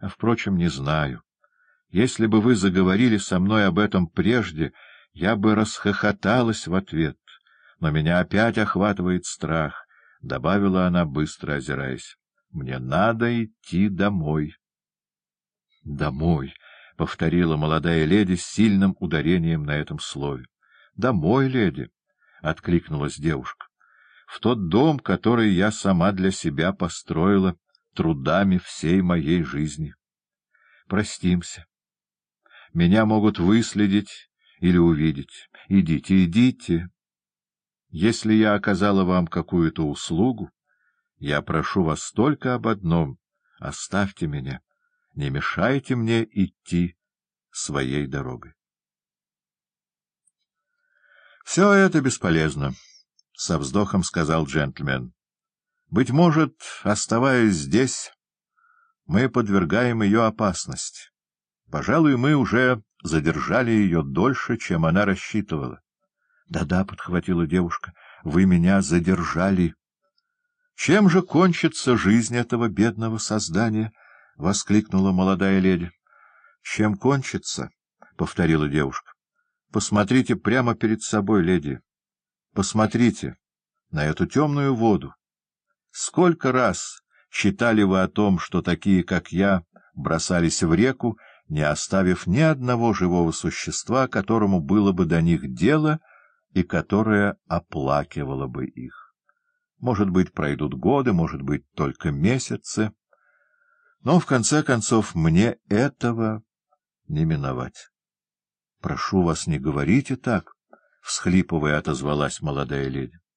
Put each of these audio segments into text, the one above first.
А, впрочем, не знаю. Если бы вы заговорили со мной об этом прежде, я бы расхохоталась в ответ, но меня опять охватывает страх, — добавила она, быстро озираясь. — Мне надо идти домой. — Домой, — повторила молодая леди с сильным ударением на этом слове. — Домой, леди, — откликнулась девушка. — В тот дом, который я сама для себя построила трудами всей моей жизни. Простимся. Меня могут выследить или увидеть. Идите, идите. Если я оказала вам какую-то услугу, я прошу вас только об одном — оставьте меня, не мешайте мне идти своей дорогой. — Все это бесполезно, — со вздохом сказал джентльмен. — Быть может, оставаясь здесь, мы подвергаем ее опасности. Пожалуй, мы уже задержали ее дольше, чем она рассчитывала. «Да — Да-да, — подхватила девушка, — вы меня задержали. — Чем же кончится жизнь этого бедного создания? — воскликнула молодая леди. — Чем кончится? — повторила девушка. — Посмотрите прямо перед собой, леди. Посмотрите на эту темную воду. Сколько раз читали вы о том, что такие, как я, бросались в реку, не оставив ни одного живого существа, которому было бы до них дело и которое оплакивало бы их. Может быть, пройдут годы, может быть, только месяцы, но, в конце концов, мне этого не миновать. — Прошу вас, не говорите так, — всхлипывая отозвалась молодая леди. —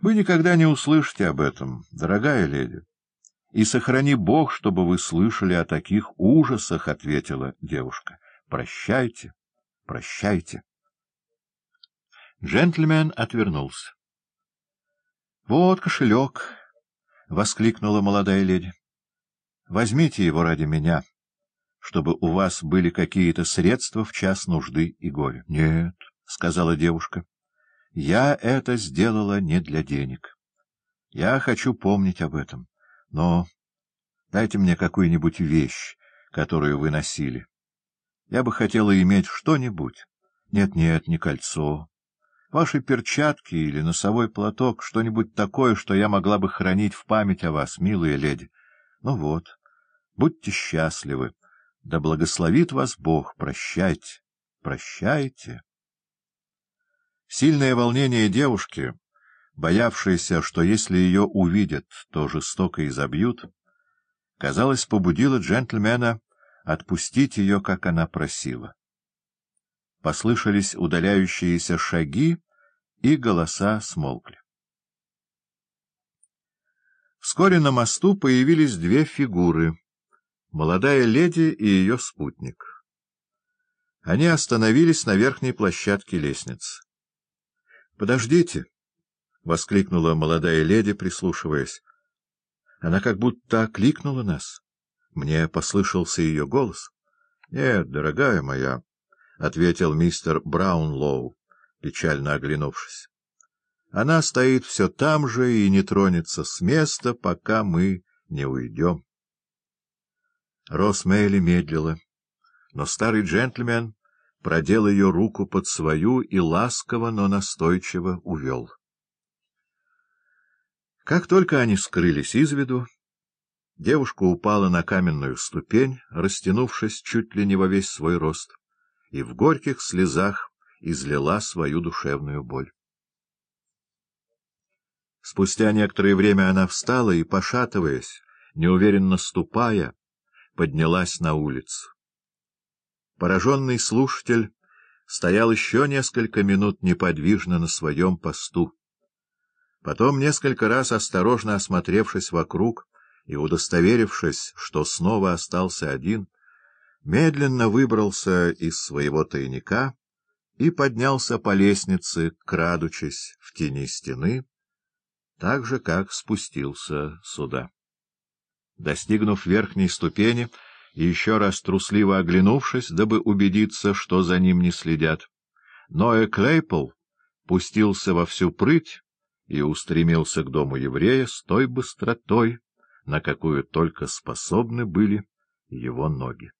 Вы никогда не услышите об этом, дорогая леди. — И сохрани Бог, чтобы вы слышали о таких ужасах, — ответила девушка. — Прощайте, прощайте. Джентльмен отвернулся. — Вот кошелек, — воскликнула молодая леди. — Возьмите его ради меня, чтобы у вас были какие-то средства в час нужды и горя. — Нет, — сказала девушка, — я это сделала не для денег. Я хочу помнить об этом. Но дайте мне какую-нибудь вещь, которую вы носили. Я бы хотела иметь что-нибудь. Нет-нет, не кольцо. Ваши перчатки или носовой платок, что-нибудь такое, что я могла бы хранить в память о вас, милая леди. Ну вот, будьте счастливы. Да благословит вас Бог. Прощайте, прощайте. Сильное волнение девушки боявшаяся, что если ее увидят, то жестоко изобьют, казалось, побудила джентльмена отпустить ее, как она просила. Послышались удаляющиеся шаги, и голоса смолкли. Вскоре на мосту появились две фигуры — молодая леди и ее спутник. Они остановились на верхней площадке лестницы. — Подождите! —— воскликнула молодая леди, прислушиваясь. Она как будто окликнула нас. Мне послышался ее голос. — Нет, дорогая моя, — ответил мистер Браунлоу, печально оглянувшись. — Она стоит все там же и не тронется с места, пока мы не уйдем. Рос Мейли медлила, но старый джентльмен продел ее руку под свою и ласково, но настойчиво увел. Как только они скрылись из виду, девушка упала на каменную ступень, растянувшись чуть ли не во весь свой рост, и в горьких слезах излила свою душевную боль. Спустя некоторое время она встала и, пошатываясь, неуверенно ступая, поднялась на улицу. Пораженный слушатель стоял еще несколько минут неподвижно на своем посту. Потом, несколько раз осторожно осмотревшись вокруг и удостоверившись, что снова остался один, медленно выбрался из своего тайника и поднялся по лестнице, крадучись в тени стены, так же, как спустился сюда. Достигнув верхней ступени еще раз трусливо оглянувшись, дабы убедиться, что за ним не следят, Ноэ Клейпл пустился во всю прыть, и устремился к дому еврея с той быстротой, на какую только способны были его ноги.